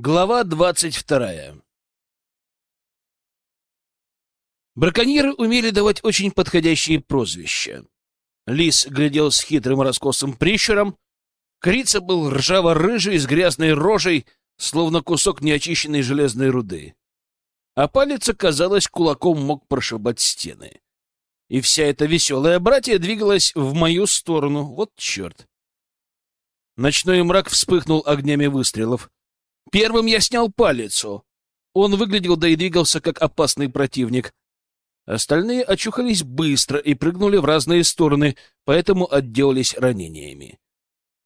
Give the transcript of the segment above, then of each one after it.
Глава двадцать вторая Браконьеры умели давать очень подходящие прозвища. Лис глядел с хитрым раскосым прищуром, Крица был ржаво-рыжий, с грязной рожей, словно кусок неочищенной железной руды. А палец, казалось, кулаком мог прошибать стены. И вся эта веселая братья двигалась в мою сторону. Вот черт! Ночной мрак вспыхнул огнями выстрелов. Первым я снял палицу. Он выглядел, да и двигался, как опасный противник. Остальные очухались быстро и прыгнули в разные стороны, поэтому отделались ранениями.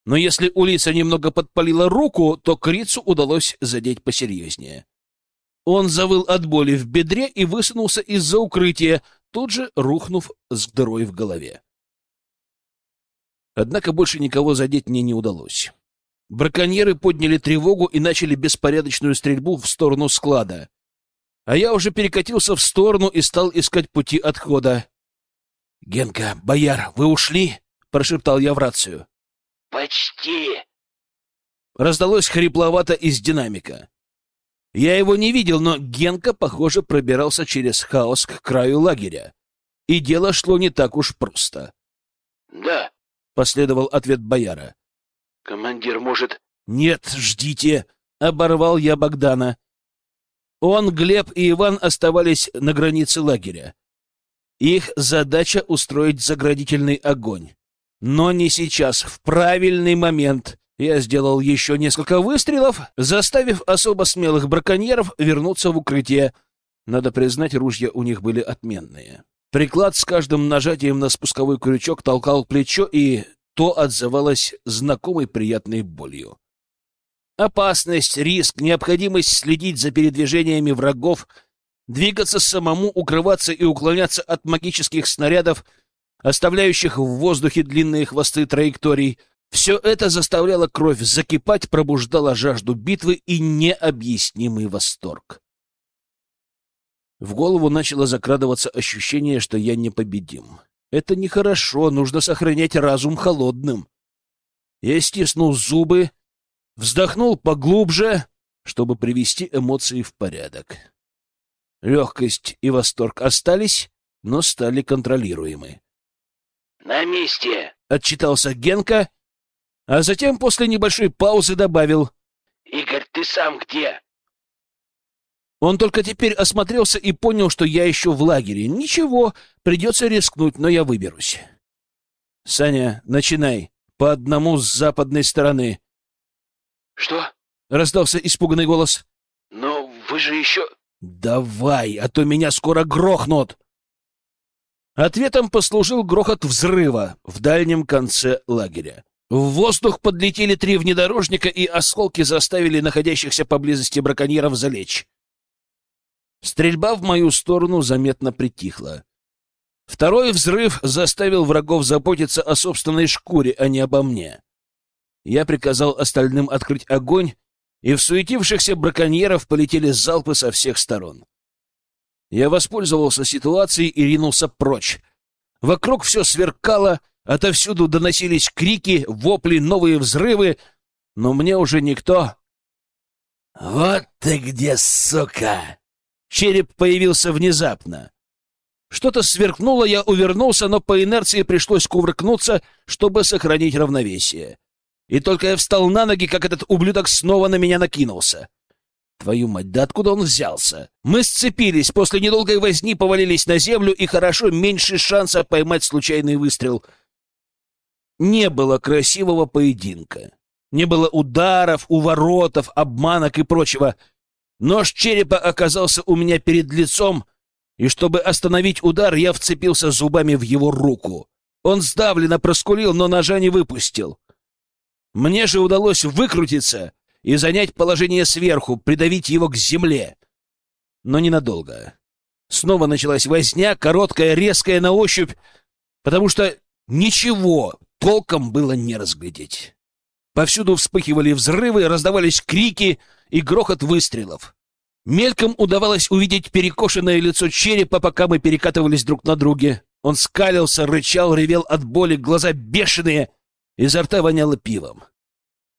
Но если Улиса немного подпалила руку, то Крицу удалось задеть посерьезнее. Он завыл от боли в бедре и высунулся из-за укрытия, тут же рухнув с дырой в голове. Однако больше никого задеть мне не удалось. Браконьеры подняли тревогу и начали беспорядочную стрельбу в сторону склада. А я уже перекатился в сторону и стал искать пути отхода. — Генка, бояр, вы ушли? — прошептал я в рацию. — Почти. Раздалось хрипловато из динамика. Я его не видел, но Генка, похоже, пробирался через хаос к краю лагеря. И дело шло не так уж просто. — Да, — последовал ответ бояра. — Командир, может... — Нет, ждите, — оборвал я Богдана. Он, Глеб и Иван оставались на границе лагеря. Их задача — устроить заградительный огонь. Но не сейчас, в правильный момент — я сделал еще несколько выстрелов, заставив особо смелых браконьеров вернуться в укрытие. Надо признать, ружья у них были отменные. Приклад с каждым нажатием на спусковой крючок толкал плечо, и то отзывалось знакомой приятной болью. Опасность, риск, необходимость следить за передвижениями врагов, двигаться самому, укрываться и уклоняться от магических снарядов, оставляющих в воздухе длинные хвосты траекторий — все это заставляло кровь закипать, пробуждало жажду битвы и необъяснимый восторг. В голову начало закрадываться ощущение, что я непобедим. Это нехорошо, нужно сохранять разум холодным. Я стиснул зубы, вздохнул поглубже, чтобы привести эмоции в порядок. Легкость и восторг остались, но стали контролируемы. — На месте! — отчитался Генка — а затем после небольшой паузы добавил «Игорь, ты сам где?» Он только теперь осмотрелся и понял, что я еще в лагере. Ничего, придется рискнуть, но я выберусь. «Саня, начинай. По одному с западной стороны». «Что?» — раздался испуганный голос. «Но вы же еще...» «Давай, а то меня скоро грохнут!» Ответом послужил грохот взрыва в дальнем конце лагеря. В воздух подлетели три внедорожника, и осколки заставили находящихся поблизости браконьеров залечь. Стрельба в мою сторону заметно притихла. Второй взрыв заставил врагов заботиться о собственной шкуре, а не обо мне. Я приказал остальным открыть огонь, и в суетившихся браконьеров полетели залпы со всех сторон. Я воспользовался ситуацией и ринулся прочь. Вокруг все сверкало — Отовсюду доносились крики, вопли, новые взрывы, но мне уже никто... «Вот ты где, сука!» Череп появился внезапно. Что-то сверкнуло, я увернулся, но по инерции пришлось кувыркнуться, чтобы сохранить равновесие. И только я встал на ноги, как этот ублюдок снова на меня накинулся. Твою мать, да откуда он взялся? Мы сцепились, после недолгой возни повалились на землю, и хорошо меньше шанса поймать случайный выстрел — не было красивого поединка. Не было ударов, уворотов, обманок и прочего. Нож черепа оказался у меня перед лицом, и чтобы остановить удар, я вцепился зубами в его руку. Он сдавленно проскулил, но ножа не выпустил. Мне же удалось выкрутиться и занять положение сверху, придавить его к земле. Но ненадолго. Снова началась возня, короткая, резкая на ощупь, потому что ничего, толком было не разглядеть. Повсюду вспыхивали взрывы, раздавались крики и грохот выстрелов. Мельком удавалось увидеть перекошенное лицо черепа, пока мы перекатывались друг на друге. Он скалился, рычал, ревел от боли, глаза бешеные, изо рта воняло пивом.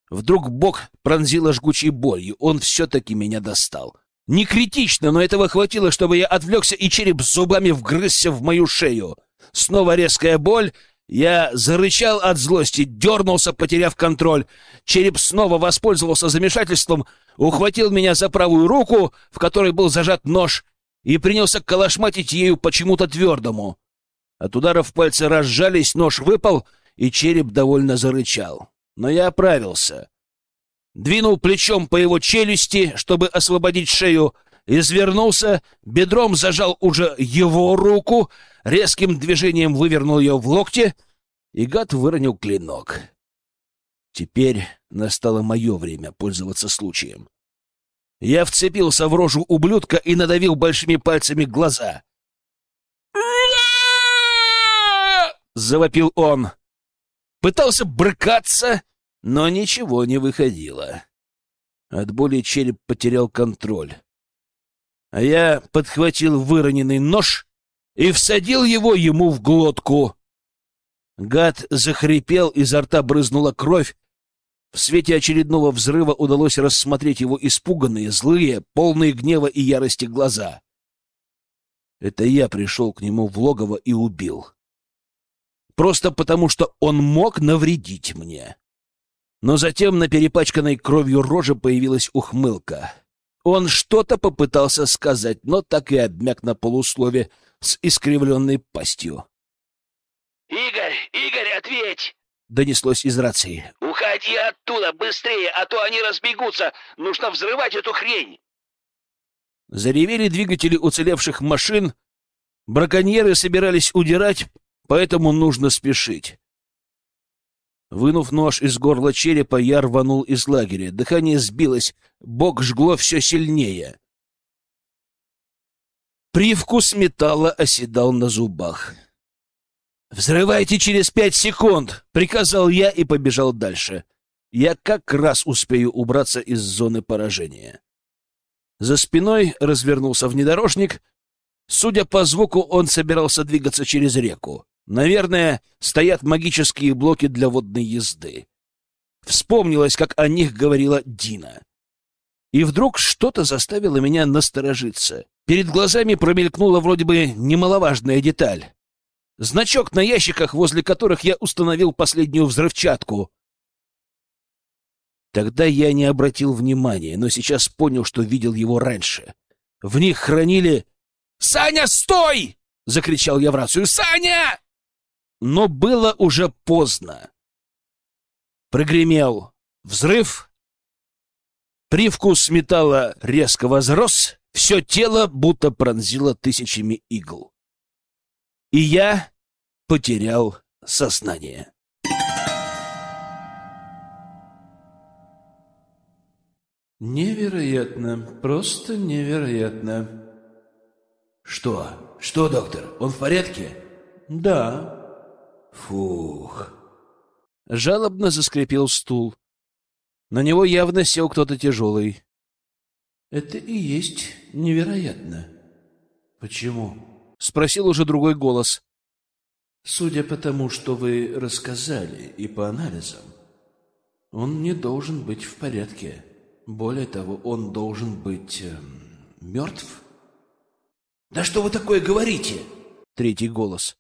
Вдруг бок пронзила жгучей болью. Он все-таки меня достал. Не критично, но этого хватило, чтобы я отвлекся, и череп зубами вгрызся в мою шею. Снова резкая боль. Я зарычал от злости, дернулся, потеряв контроль. Череп снова воспользовался замешательством, ухватил меня за правую руку, в которой был зажат нож, и принялся калашматить ею почему-то твердому. От ударов пальцы разжались, нож выпал, и череп довольно зарычал. Но я оправился двинул плечом по его челюсти, чтобы освободить шею, извернулся, бедром зажал уже его руку, резким движением вывернул ее в локте, и гад выронил клинок. Теперь настало мое время пользоваться случаем. Я вцепился в рожу ублюдка и надавил большими пальцами глаза. Завопил он. Пытался брыкаться, но ничего не выходило. От боли череп потерял контроль. А я подхватил выроненный нож и всадил его ему в глотку. Гад захрипел, изо рта брызнула кровь. В свете очередного взрыва удалось рассмотреть его испуганные, злые, полные гнева и ярости глаза. Это я пришел к нему в логово и убил. Просто потому, что он мог навредить мне. Но затем на перепачканной кровью роже появилась ухмылка. Он что-то попытался сказать, но так и обмяк на полуслове с искривленной пастью. «Игорь! Игорь, ответь!» — донеслось из рации. «Уходи оттуда быстрее, а то они разбегутся! Нужно взрывать эту хрень!» Заревели двигатели уцелевших машин. Браконьеры собирались удирать, поэтому нужно спешить. Вынув нож из горла черепа, я рванул из лагеря. Дыхание сбилось, бок жгло все сильнее. Привкус металла оседал на зубах. «Взрывайте через пять секунд!» — приказал я и побежал дальше. Я как раз успею убраться из зоны поражения. За спиной развернулся внедорожник. Судя по звуку, он собирался двигаться через реку. Наверное, стоят магические блоки для водной езды. Вспомнилось, как о них говорила Дина. И вдруг что-то заставило меня насторожиться. Перед глазами промелькнула вроде бы немаловажная деталь. Значок на ящиках, возле которых я установил последнюю взрывчатку. Тогда я не обратил внимания, но сейчас понял, что видел его раньше. В них хранили... «Саня, стой!» — закричал я в рацию. «Саня!» но было уже поздно. Прогремел взрыв, привкус металла резко возрос, все тело будто пронзило тысячами игл. И я потерял сознание. Невероятно, просто невероятно. Что? Что, доктор? Он в порядке? Да. Фух. Жалобно заскрипел стул. На него явно сел кто-то тяжелый. Это и есть невероятно. Почему? Спросил уже другой голос. Судя по тому, что вы рассказали, и по анализам, он не должен быть в порядке. Более того, он должен быть э, мертв. Да что вы такое говорите? Третий голос.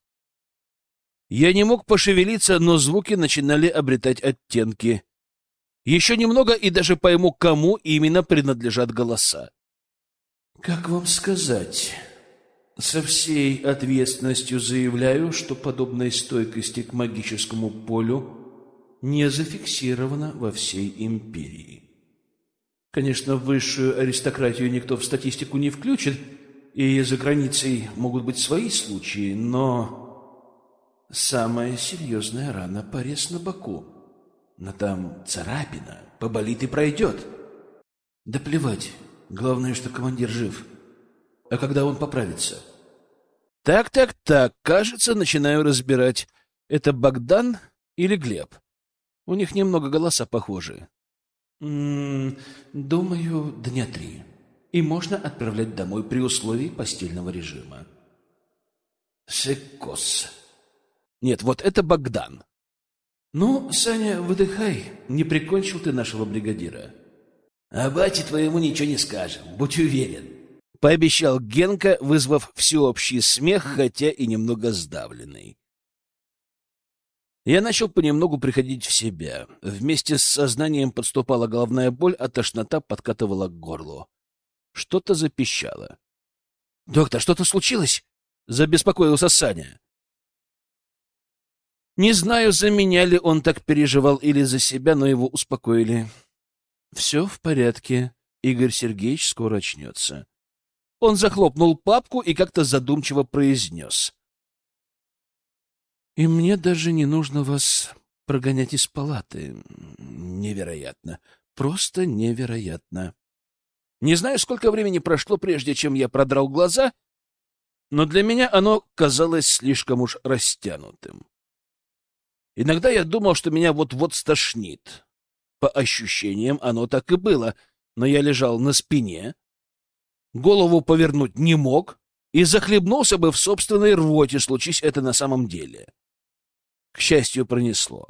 Я не мог пошевелиться, но звуки начинали обретать оттенки. Еще немного и даже пойму, кому именно принадлежат голоса. Как вам сказать? Со всей ответственностью заявляю, что подобной стойкости к магическому полю не зафиксировано во всей империи. Конечно, высшую аристократию никто в статистику не включит, и за границей могут быть свои случаи, но Самая серьезная рана — порез на боку. Но там царапина, поболит и пройдет. Да плевать, главное, что командир жив. А когда он поправится? Так-так-так, кажется, начинаю разбирать. Это Богдан или Глеб? У них немного голоса похожи. М -м, думаю, дня три. И можно отправлять домой при условии постельного режима. Секос. Нет, вот это Богдан. Ну, Саня, выдыхай. Не прикончил ты нашего бригадира. А бате твоему ничего не скажем, будь уверен. Пообещал Генка, вызвав всеобщий смех, хотя и немного сдавленный. Я начал понемногу приходить в себя. Вместе с сознанием подступала головная боль, а тошнота подкатывала к горлу. Что-то запищало. — Доктор, что-то случилось? — забеспокоился Саня. Не знаю, за меня ли он так переживал или за себя, но его успокоили. Все в порядке. Игорь Сергеевич скоро очнется. Он захлопнул папку и как-то задумчиво произнес. И мне даже не нужно вас прогонять из палаты. Невероятно. Просто невероятно. Не знаю, сколько времени прошло, прежде чем я продрал глаза, но для меня оно казалось слишком уж растянутым. Иногда я думал, что меня вот-вот стошнит. По ощущениям, оно так и было, но я лежал на спине, голову повернуть не мог и захлебнулся бы в собственной рвоте, случись это на самом деле. К счастью, пронесло.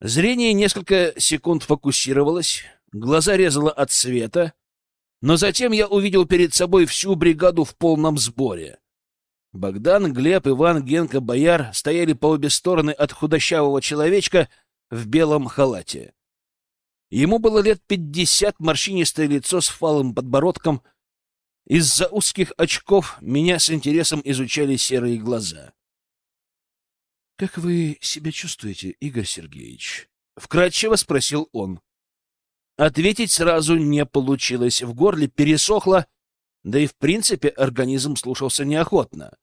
Зрение несколько секунд фокусировалось, глаза резало от света, но затем я увидел перед собой всю бригаду в полном сборе. Богдан, Глеб, Иван, Генка, Бояр стояли по обе стороны от худощавого человечка в белом халате. Ему было лет пятьдесят, морщинистое лицо с фалым подбородком. Из-за узких очков меня с интересом изучали серые глаза. — Как вы себя чувствуете, Игорь Сергеевич? — вкратчиво спросил он. Ответить сразу не получилось, в горле пересохло, да и в принципе организм слушался неохотно.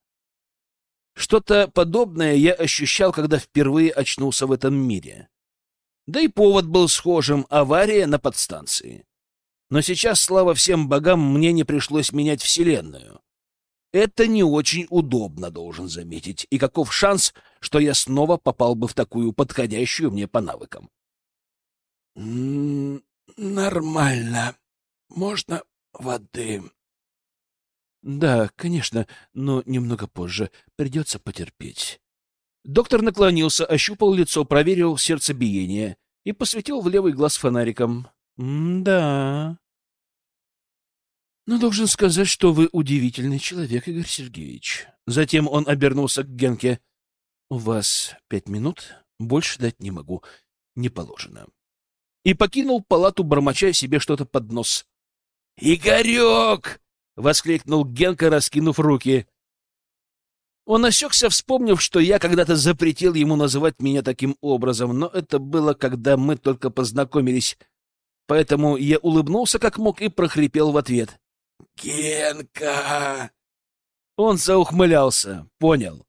Что-то подобное я ощущал, когда впервые очнулся в этом мире. Да и повод был схожим — авария на подстанции. Но сейчас, слава всем богам, мне не пришлось менять Вселенную. Это не очень удобно, должен заметить. И каков шанс, что я снова попал бы в такую подходящую мне по навыкам? «Нормально. Можно воды?» «Да, конечно, но немного позже. Придется потерпеть». Доктор наклонился, ощупал лицо, проверил сердцебиение и посветил в левый глаз фонариком. «Да...» «Но должен сказать, что вы удивительный человек, Игорь Сергеевич». Затем он обернулся к Генке. «У вас пять минут. Больше дать не могу. Не положено» и покинул палату, бормоча себе что-то под нос. «Игорек!» — воскликнул Генка, раскинув руки. Он осекся, вспомнив, что я когда-то запретил ему называть меня таким образом, но это было, когда мы только познакомились, поэтому я улыбнулся как мог и прохрипел в ответ. «Генка!» Он заухмылялся, понял.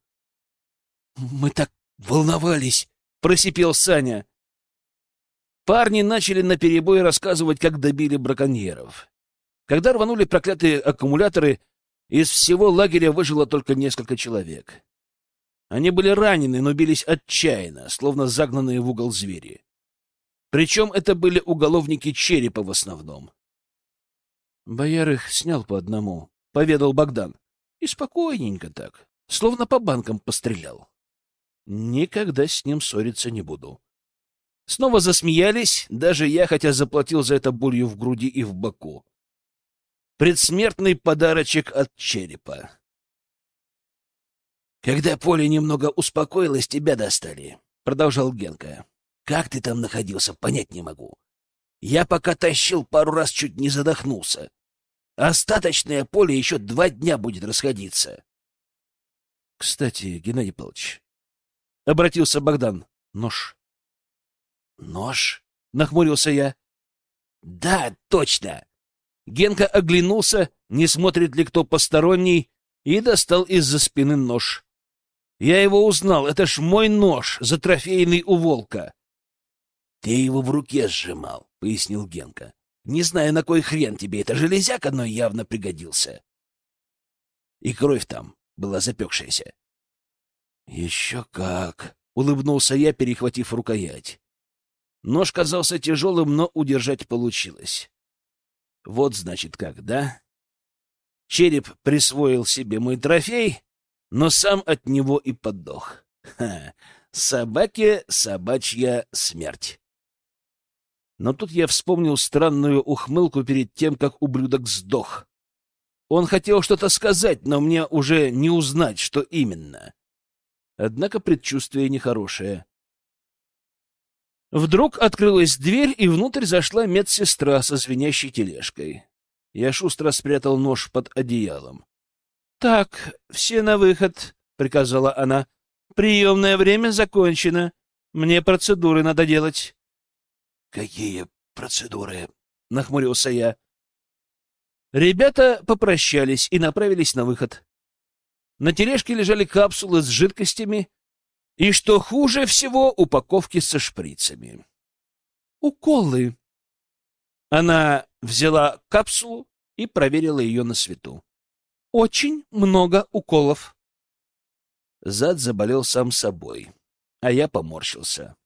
«Мы так волновались!» — просипел Саня. Парни начали наперебой рассказывать, как добили браконьеров. Когда рванули проклятые аккумуляторы, из всего лагеря выжило только несколько человек. Они были ранены, но бились отчаянно, словно загнанные в угол звери. Причем это были уголовники черепа в основном. Бояр их снял по одному, — поведал Богдан. И спокойненько так, словно по банкам пострелял. Никогда с ним ссориться не буду. Снова засмеялись, даже я, хотя заплатил за это болью в груди и в боку. Предсмертный подарочек от черепа. «Когда поле немного успокоилось, тебя достали», — продолжал Генка. «Как ты там находился, понять не могу. Я пока тащил, пару раз чуть не задохнулся. Остаточное поле еще два дня будет расходиться». «Кстати, Геннадий Павлович», — обратился Богдан, — нож. «Нож?» — нахмурился я. «Да, точно!» Генка оглянулся, не смотрит ли кто посторонний, и достал из-за спины нож. Я его узнал, это ж мой нож, затрофейный у волка. — Ты его в руке сжимал, — пояснил Генка. — Не знаю, на кой хрен тебе это железяк, но явно пригодился. И кровь там была запекшаяся. — Еще как! — улыбнулся я, перехватив рукоять. Нож казался тяжелым, но удержать получилось. Вот значит как, да? Череп присвоил себе мой трофей, но сам от него и подох. Ха, Собаке собачья смерть. Но тут я вспомнил странную ухмылку перед тем, как ублюдок сдох. Он хотел что-то сказать, но мне уже не узнать, что именно. Однако предчувствие нехорошее. Вдруг открылась дверь, и внутрь зашла медсестра со звенящей тележкой. Я шустро спрятал нож под одеялом. — Так, все на выход, — приказала она. — Приемное время закончено. Мне процедуры надо делать. — Какие процедуры? — нахмурился я. Ребята попрощались и направились на выход. На тележке лежали капсулы с жидкостями и, что хуже всего, упаковки со шприцами. «Уколы!» Она взяла капсулу и проверила ее на свету. «Очень много уколов». Зад заболел сам собой, а я поморщился.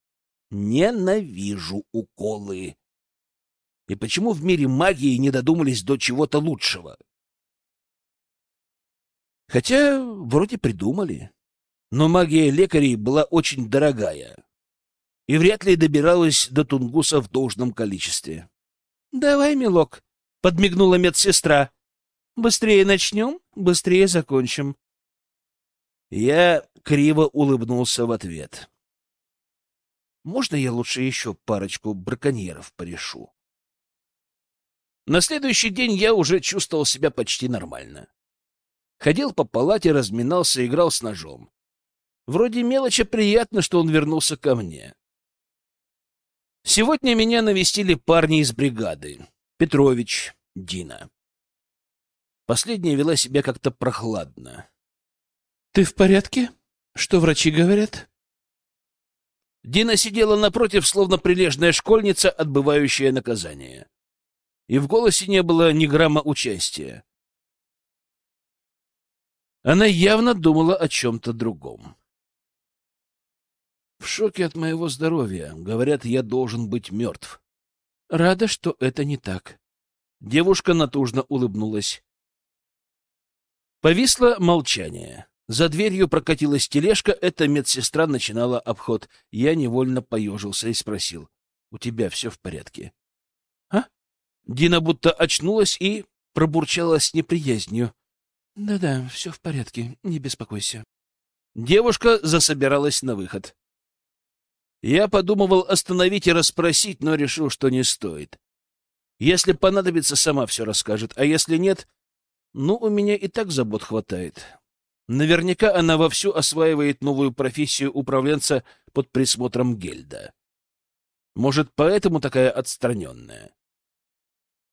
Ненавижу уколы. И почему в мире магии не додумались до чего-то лучшего? Хотя вроде придумали. Но магия лекарей была очень дорогая и вряд ли добиралась до Тунгуса в должном количестве. — Давай, милок, — подмигнула медсестра. — Быстрее начнем, быстрее закончим. Я криво улыбнулся в ответ. — Можно я лучше еще парочку браконьеров порешу? На следующий день я уже чувствовал себя почти нормально. Ходил по палате, разминался, играл с ножом. Вроде мелочи приятно, что он вернулся ко мне. Сегодня меня навестили парни из бригады. Петрович, Дина. Последняя вела себя как-то прохладно. — Ты в порядке? Что врачи говорят? Дина сидела напротив, словно прилежная школьница, отбывающая наказание и в голосе не было ни грамма участия. Она явно думала о чем-то другом. В шоке от моего здоровья. Говорят, я должен быть мертв. Рада, что это не так. Девушка натужно улыбнулась. Повисло молчание. За дверью прокатилась тележка, эта медсестра начинала обход. Я невольно поежился и спросил. — У тебя все в порядке? Дина будто очнулась и пробурчала с неприязнью. «Да-да, все в порядке, не беспокойся». Девушка засобиралась на выход. Я подумывал остановить и расспросить, но решил, что не стоит. Если понадобится, сама все расскажет, а если нет, ну, у меня и так забот хватает. Наверняка она вовсю осваивает новую профессию управленца под присмотром Гельда. Может, поэтому такая отстраненная.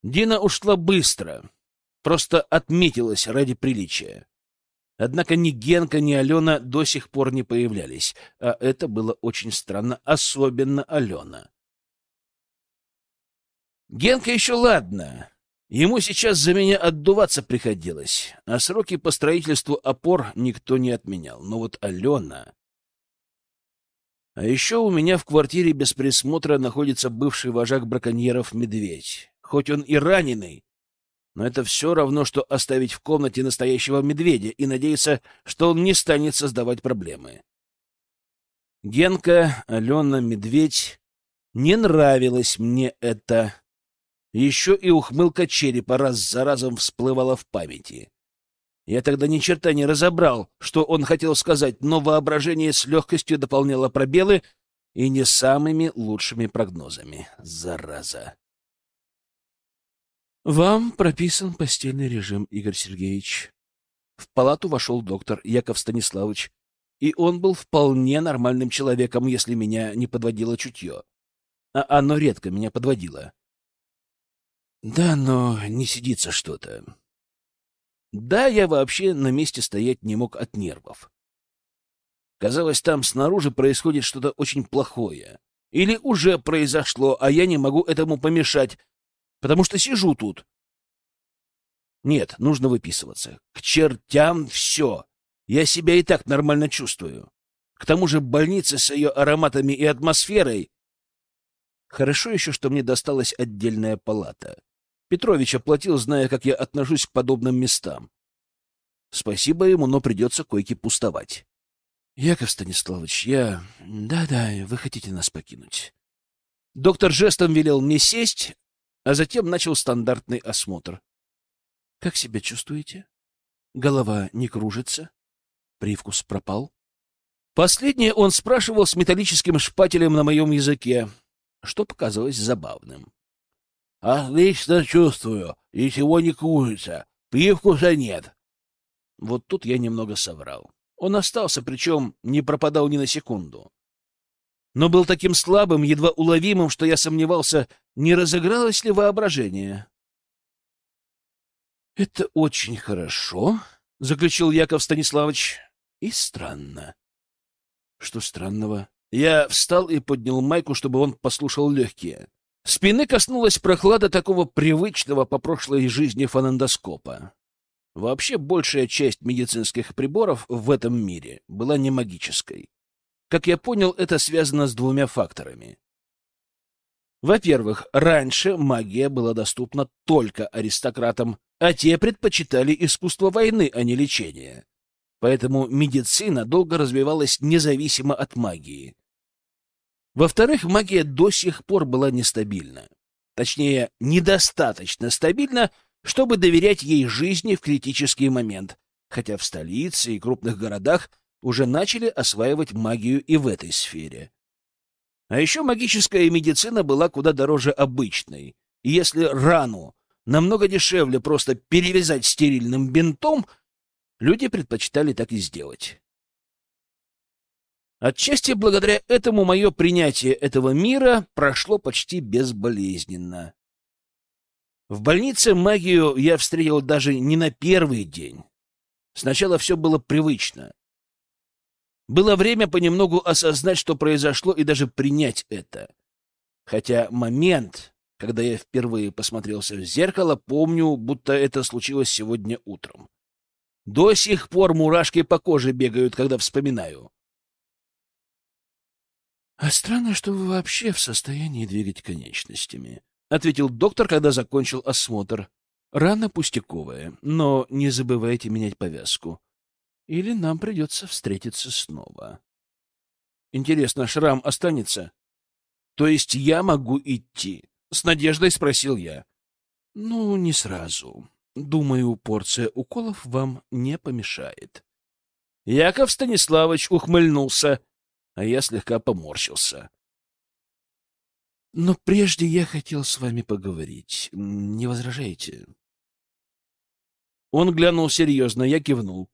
Дина ушла быстро, просто отметилась ради приличия. Однако ни Генка, ни Алена до сих пор не появлялись, а это было очень странно, особенно Алена. Генка еще ладно. Ему сейчас за меня отдуваться приходилось, а сроки по строительству опор никто не отменял. Но вот Алена... А еще у меня в квартире без присмотра находится бывший вожак браконьеров Медведь хоть он и раненый. Но это все равно, что оставить в комнате настоящего медведя и надеяться, что он не станет создавать проблемы. Генка, Алена, Медведь. Не нравилось мне это. Еще и ухмылка черепа раз за разом всплывала в памяти. Я тогда ни черта не разобрал, что он хотел сказать, но воображение с легкостью дополняло пробелы и не самыми лучшими прогнозами. Зараза. Вам прописан постельный режим, Игорь Сергеевич. В палату вошел доктор Яков Станиславович, и он был вполне нормальным человеком, если меня не подводило чутье. А оно редко меня подводило. Да, но не сидится что-то. Да, я вообще на месте стоять не мог от нервов. Казалось, там снаружи происходит что-то очень плохое. Или уже произошло, а я не могу этому помешать, потому что сижу тут. Нет, нужно выписываться. К чертям все. Я себя и так нормально чувствую. К тому же больница с ее ароматами и атмосферой. Хорошо еще, что мне досталась отдельная палата. Петрович оплатил, зная, как я отношусь к подобным местам. Спасибо ему, но придется койки пустовать. Яков Станиславович, я... Да-да, вы хотите нас покинуть. Доктор жестом велел мне сесть, а затем начал стандартный осмотр. Как себя чувствуете? Голова не кружится? Привкус пропал? Последнее он спрашивал с металлическим шпателем на моем языке, что показалось забавным. — Отлично чувствую. Ничего не кружится. Привкуса нет. Вот тут я немного соврал. Он остался, причем не пропадал ни на секунду. Но был таким слабым, едва уловимым, что я сомневался, не разыгралось ли воображение. — Это очень хорошо, — заключил Яков Станиславович. — И странно. — Что странного? Я встал и поднял майку, чтобы он послушал легкие. Спины коснулась прохлада такого привычного по прошлой жизни фонендоскопа. Вообще, большая часть медицинских приборов в этом мире была не магической. Как я понял, это связано с двумя факторами. Во-первых, раньше магия была доступна только аристократам, а те предпочитали искусство войны, а не лечение. Поэтому медицина долго развивалась независимо от магии. Во-вторых, магия до сих пор была нестабильна. Точнее, недостаточно стабильна, чтобы доверять ей жизни в критический момент, хотя в столице и крупных городах уже начали осваивать магию и в этой сфере. А еще магическая медицина была куда дороже обычной, и если рану намного дешевле просто перевязать стерильным бинтом, люди предпочитали так и сделать. Отчасти благодаря этому мое принятие этого мира прошло почти безболезненно. В больнице магию я встретил даже не на первый день. Сначала все было привычно. Было время понемногу осознать, что произошло, и даже принять это. Хотя момент, когда я впервые посмотрелся в зеркало, помню, будто это случилось сегодня утром. До сих пор мурашки по коже бегают, когда вспоминаю. — А странно, что вы вообще в состоянии двигать конечностями, — ответил доктор, когда закончил осмотр. — Рана пустяковая, но не забывайте менять повязку или нам придется встретиться снова. Интересно, шрам останется? То есть я могу идти? С надеждой спросил я. Ну, не сразу. Думаю, порция уколов вам не помешает. Яков Станиславович ухмыльнулся, а я слегка поморщился. Но прежде я хотел с вами поговорить. Не возражаете? Он глянул серьезно, я кивнул.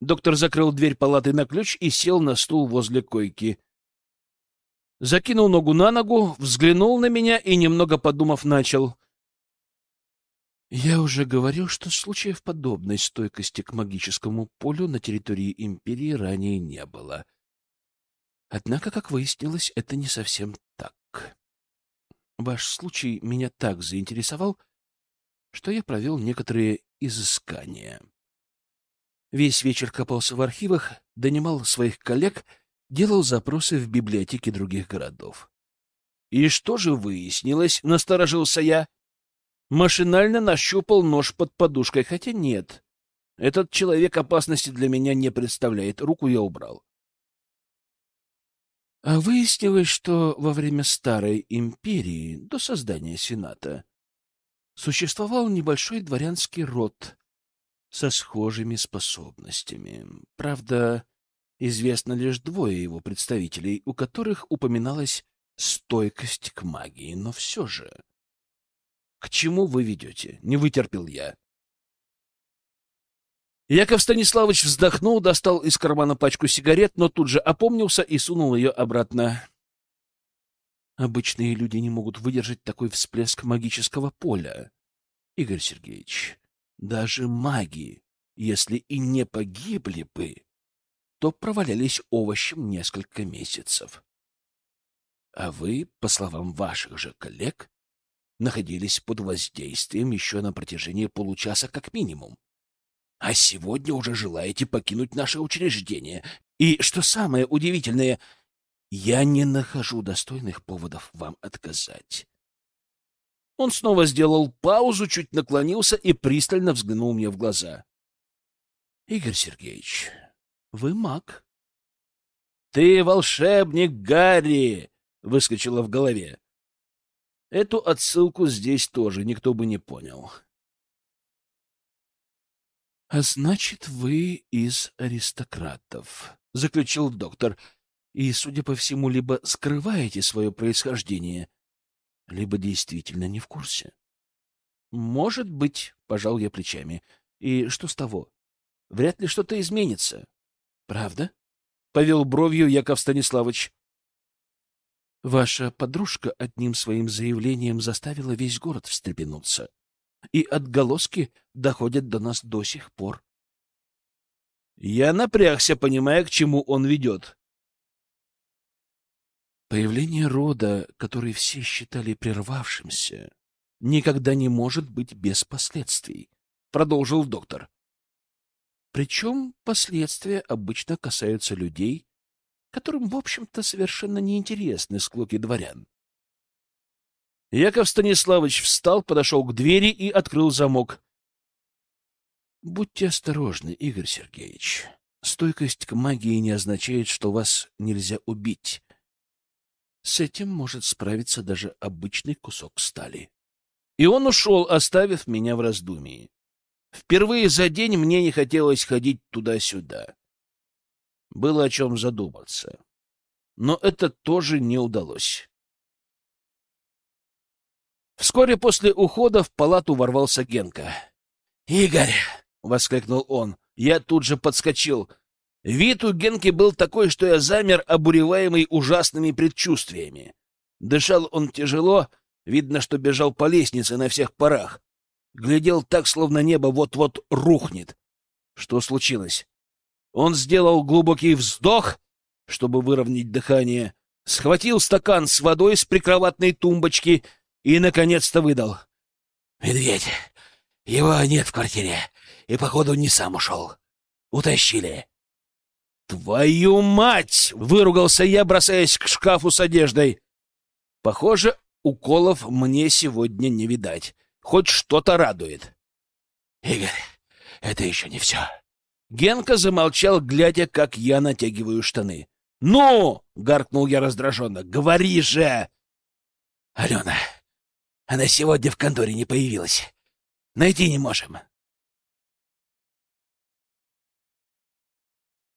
Доктор закрыл дверь палаты на ключ и сел на стул возле койки. Закинул ногу на ногу, взглянул на меня и, немного подумав, начал. «Я уже говорил, что случаев подобной стойкости к магическому полю на территории Империи ранее не было. Однако, как выяснилось, это не совсем так. Ваш случай меня так заинтересовал, что я провел некоторые изыскания». Весь вечер копался в архивах, донимал своих коллег, делал запросы в библиотеке других городов. И что же выяснилось, насторожился я. Машинально нащупал нож под подушкой, хотя нет. Этот человек опасности для меня не представляет, руку я убрал. А выяснилось, что во время Старой Империи, до создания Сената, существовал небольшой дворянский род, со схожими способностями. Правда, известно лишь двое его представителей, у которых упоминалась стойкость к магии, но все же... К чему вы ведете? Не вытерпел я. Яков Станиславович вздохнул, достал из кармана пачку сигарет, но тут же опомнился и сунул ее обратно. Обычные люди не могут выдержать такой всплеск магического поля. Игорь Сергеевич, даже маги, если и не погибли бы, то провалялись овощем несколько месяцев. А вы, по словам ваших же коллег, находились под воздействием еще на протяжении получаса как минимум. А сегодня уже желаете покинуть наше учреждение. И, что самое удивительное, я не нахожу достойных поводов вам отказать. Он снова сделал паузу, чуть наклонился и пристально взглянул мне в глаза. — Игорь Сергеевич, вы маг. «Ты волшебник Гарри!» — выскочило в голове. Эту отсылку здесь тоже никто бы не понял. — А значит, вы из аристократов, — заключил доктор, — и, судя по всему, либо скрываете свое происхождение, либо действительно не в курсе. — Может быть, — пожал я плечами. — И что с того? Вряд ли что-то изменится. — Правда? — повел бровью Яков Станиславович. — Ваша подружка одним своим заявлением заставила весь город встрепенуться. И отголоски доходят до нас до сих пор. Я напрягся, понимая, к чему он ведет. Появление рода, который все считали прервавшимся, никогда не может быть без последствий, — продолжил доктор. Причем последствия обычно касаются людей, которым, в общем-то, совершенно неинтересны склоки дворян. Яков Станиславович встал, подошел к двери и открыл замок. — Будьте осторожны, Игорь Сергеевич. Стойкость к магии не означает, что вас нельзя убить. С этим может справиться даже обычный кусок стали. И он ушел, оставив меня в раздумии. Впервые за день мне не хотелось ходить туда-сюда. Было о чем задуматься. Но это тоже не удалось. Вскоре после ухода в палату ворвался Генка. «Игорь!» — воскликнул он. Я тут же подскочил. Вид у Генки был такой, что я замер, обуреваемый ужасными предчувствиями. Дышал он тяжело, видно, что бежал по лестнице на всех парах. Глядел так, словно небо вот-вот рухнет. Что случилось? Он сделал глубокий вздох, чтобы выровнять дыхание, схватил стакан с водой с прикроватной тумбочки и, наконец-то, выдал. «Медведь, его нет в квартире, и, походу, не сам ушел. Утащили». «Твою мать!» — выругался я, бросаясь к шкафу с одеждой. Похоже, уколов мне сегодня не видать. Хоть что-то радует. «Игорь, это еще не все». Генка замолчал, глядя, как я натягиваю штаны. «Ну!» — гаркнул я раздраженно. «Говори же!» «Алена, она сегодня в конторе не появилась. Найти не можем.